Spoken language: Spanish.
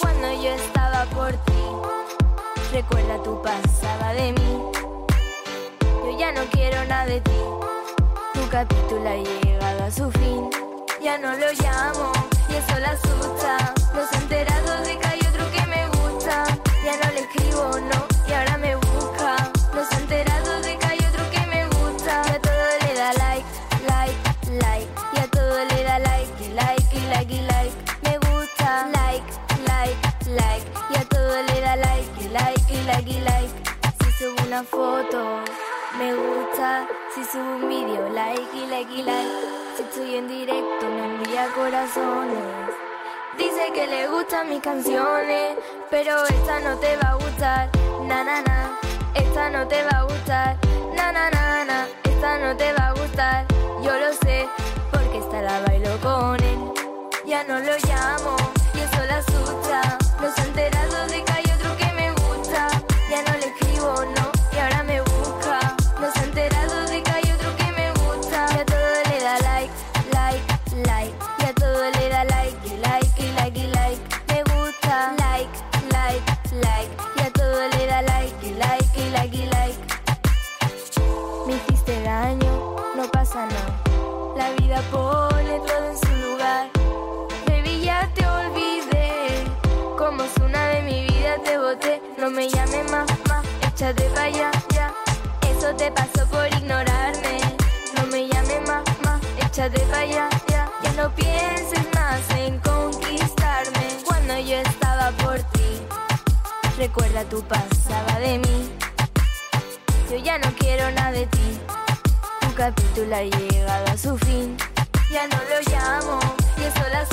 cuando yo estaba por ti. Recuerda tu pasada de mí. Yo ya no quiero nada de ti. Tu capítulo ha llegado a su fin. Ya no lo llamo y eso la asusta. No se ha enterado una foto, me gusta. Si subo un vídeo, like, y like, y like. Si estoy en directo, me envía corazones. Dice que le gustan mis canciones, pero esta no te va a gustar. Na na na, esta no te va a gustar. Na na na na, esta no te va a gustar. Yo lo sé, porque esta la bailo con él. Ya no lo llamo y eso la asusta. No se ha enterado de que da like, y like, y like, y like. Me hiciste daño, no pasa nada. La vida pone todo en su lugar. Baby, ya te olvidé. Como es una de mi vida te boté. No me llames más, más, échate pa' allá, ya. Eso te pasó por ignorarme. No me llames más, más, échate pa' allá, ya. Ya no pienses más en conquistarme. Recuerda tu pasaba de mí. Yo ya no quiero nada de ti. Tu capítulo ha llegado a su fin. Ya no lo llamo y eso la